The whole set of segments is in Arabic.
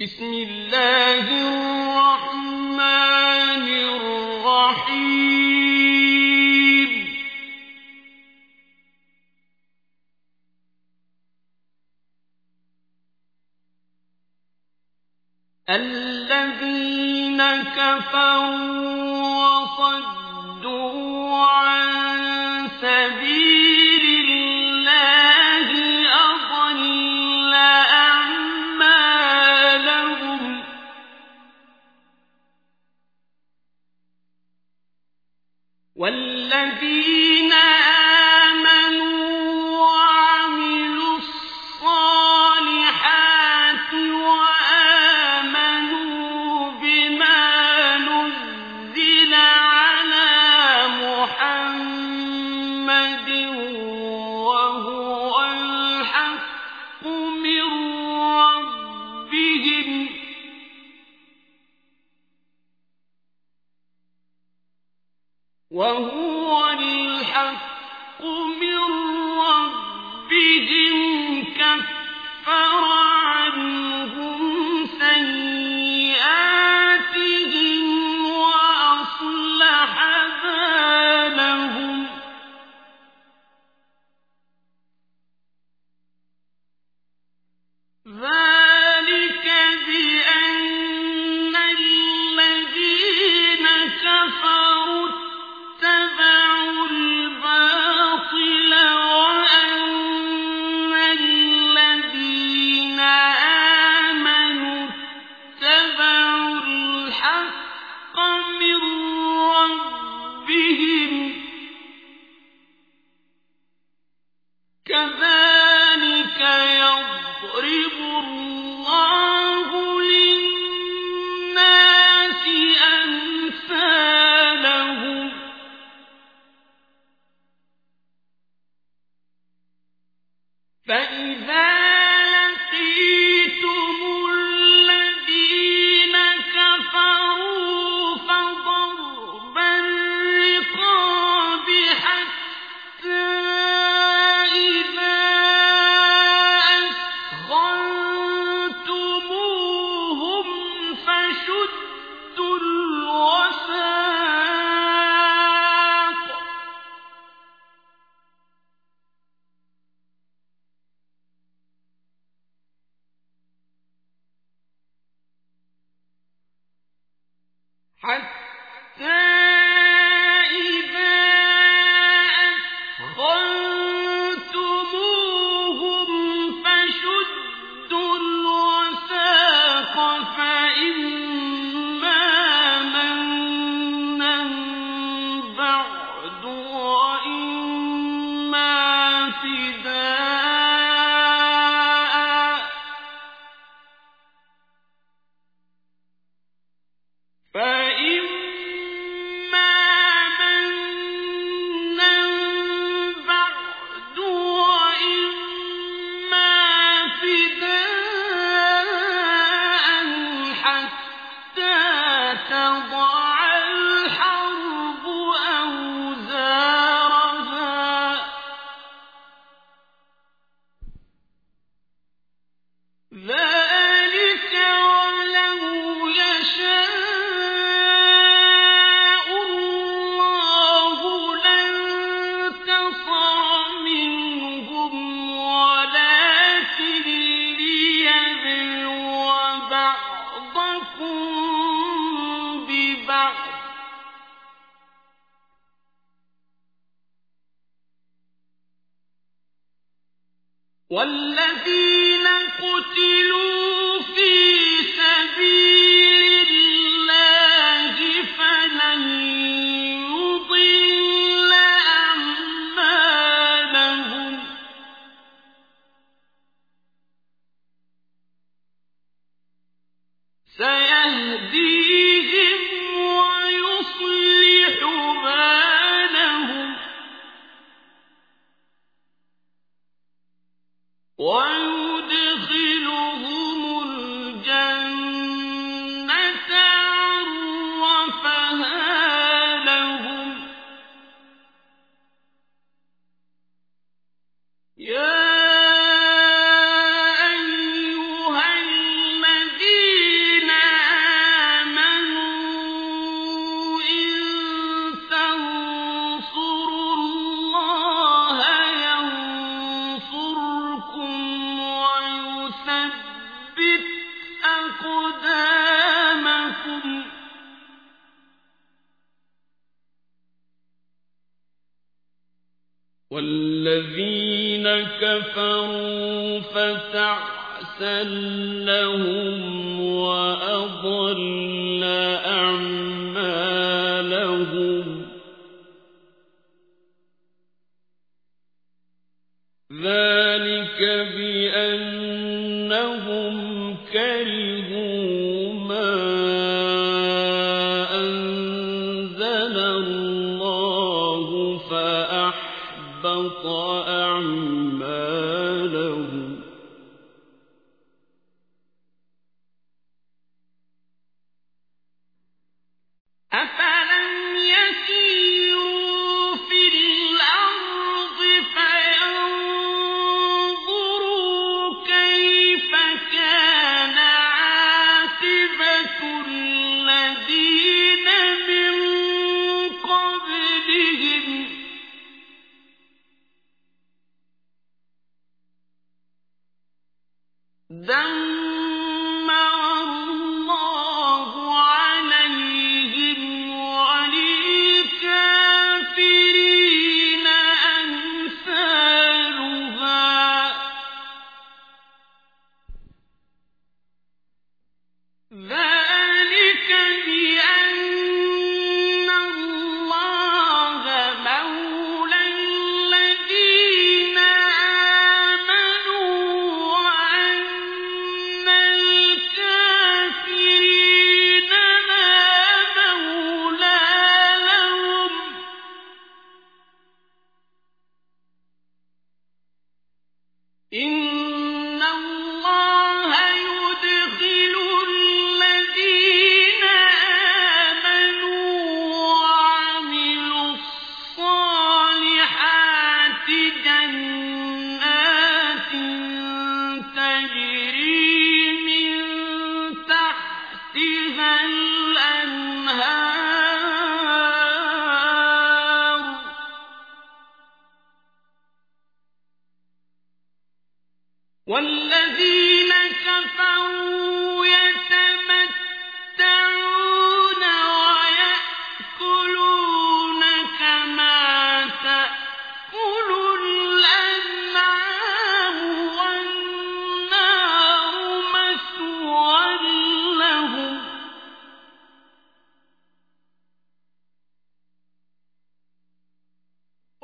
بسم الله الرحمن الرحيم. الذين كفروا وصدوا عن سبيل والذين آمنوا بعضكم ذلك بأنهم دمر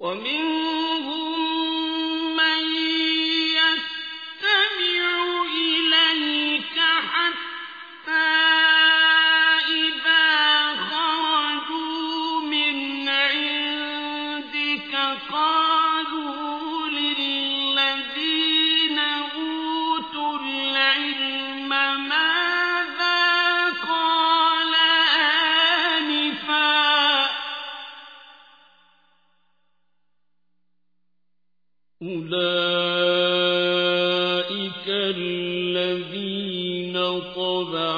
ومن ضعف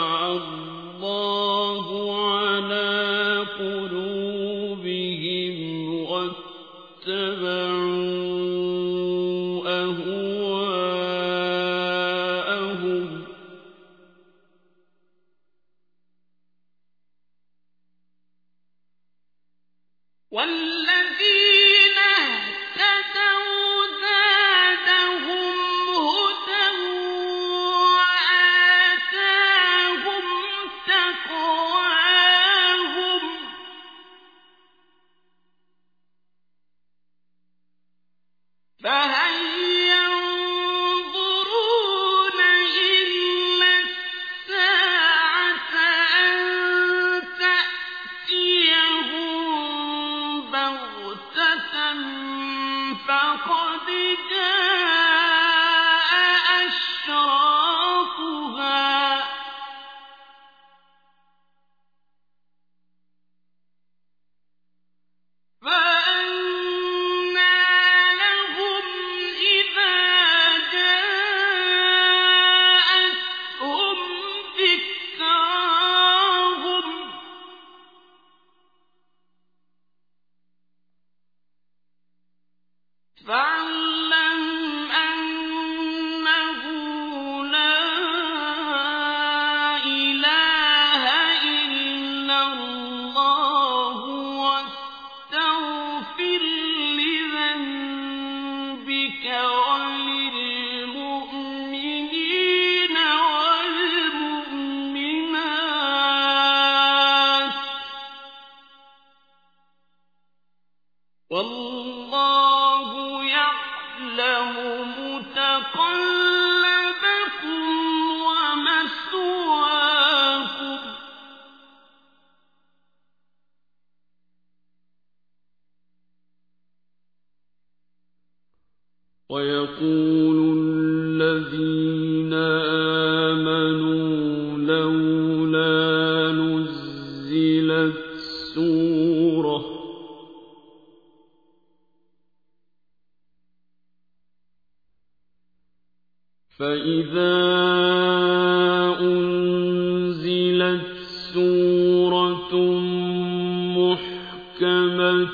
بغتة فقد جاءت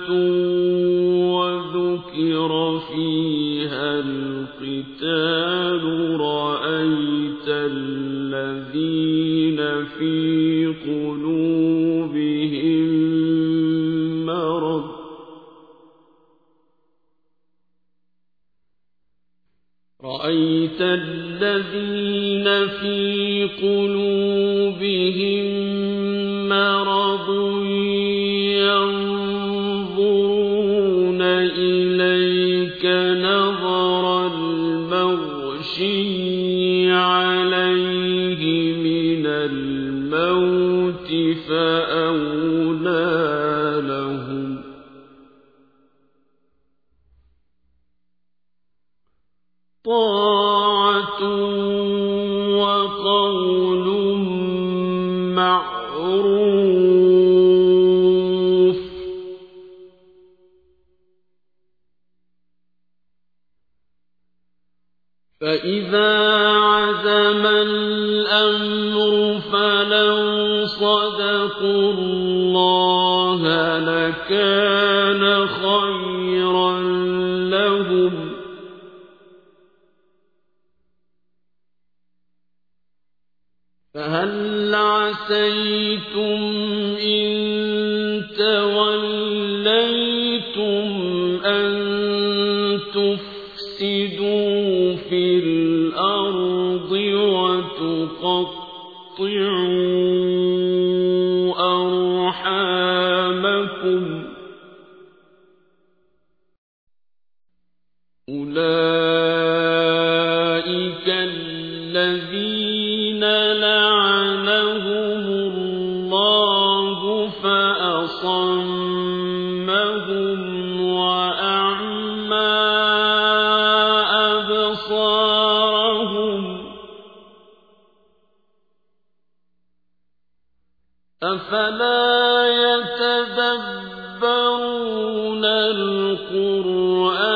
أَنْتُمْ فأولى لن أن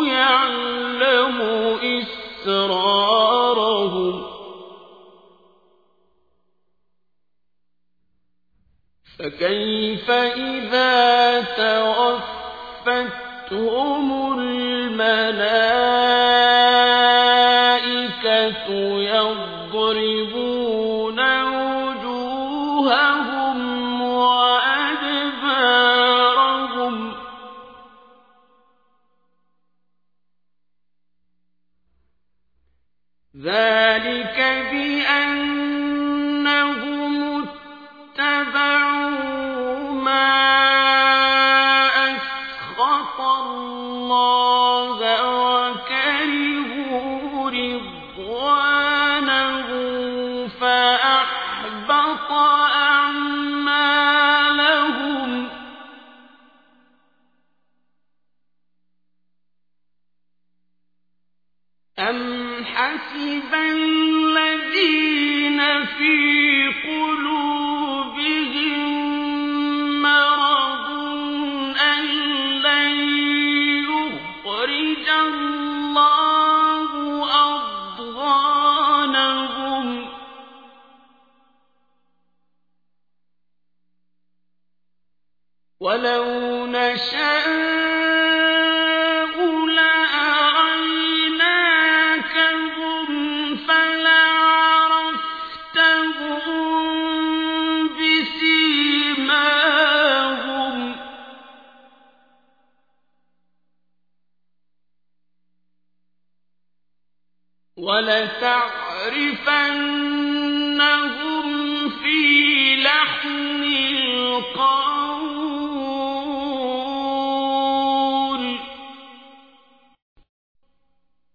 أسرارهم. فكيف إذا توفتهم الملائكة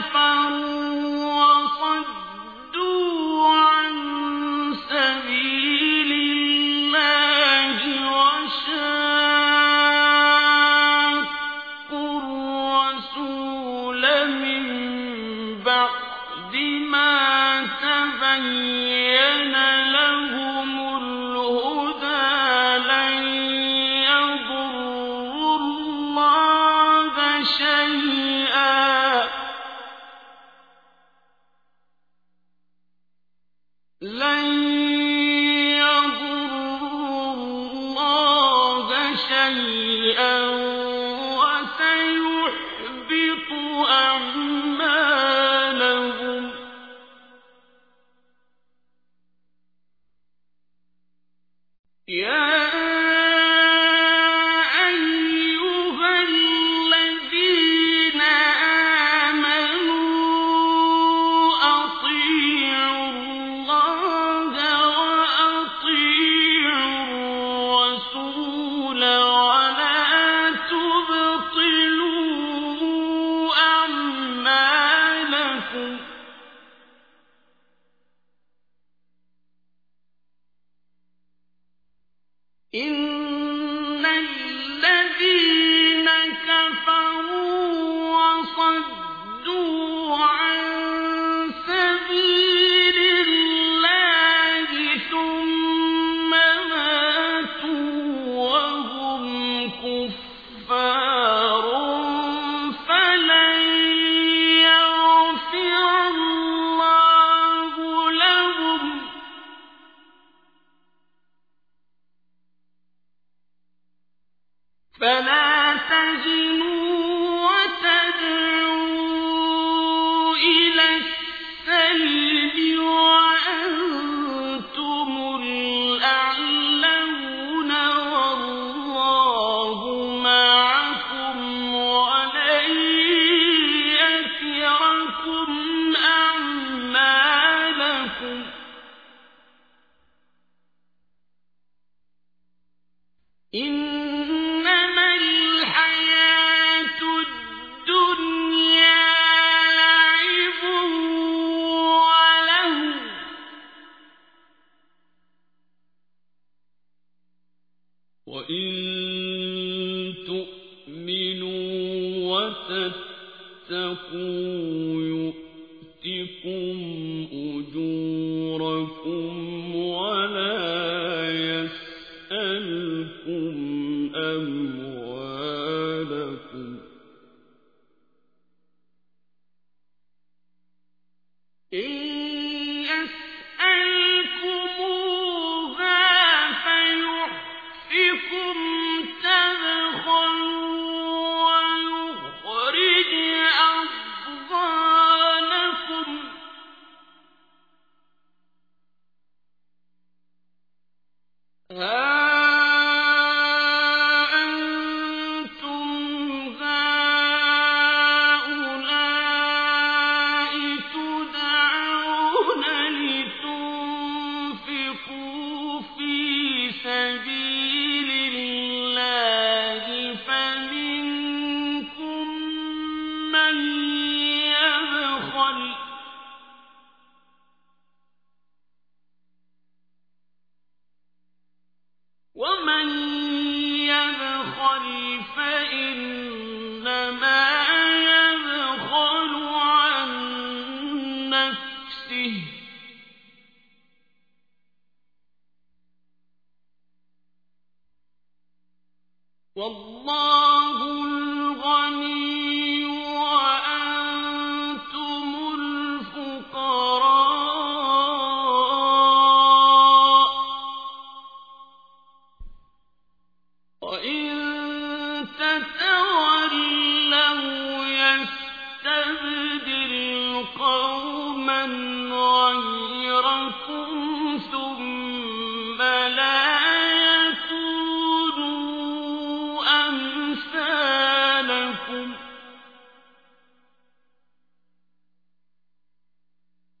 كفروا يا إن والله